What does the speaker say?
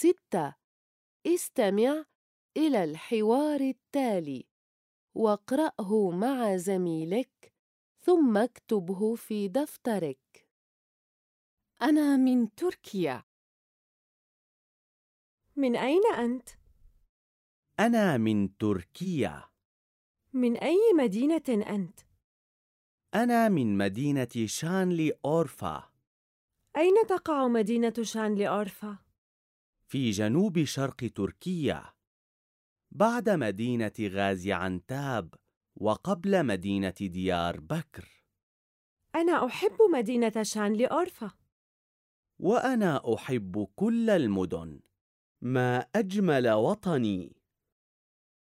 ستة استمع إلى الحوار التالي واقرأه مع زميلك ثم اكتبه في دفترك أنا من تركيا من أين أنت؟ أنا من تركيا من أي مدينة أنت؟ أنا من مدينة شانلي أورفا أين تقع مدينة شانلي أورفا؟ في جنوب شرق تركيا بعد مدينة غازي عنتاب وقبل مدينة ديار بكر. أنا أحب مدينة شانلي أورفا وأنا أحب كل المدن ما أجمل وطني.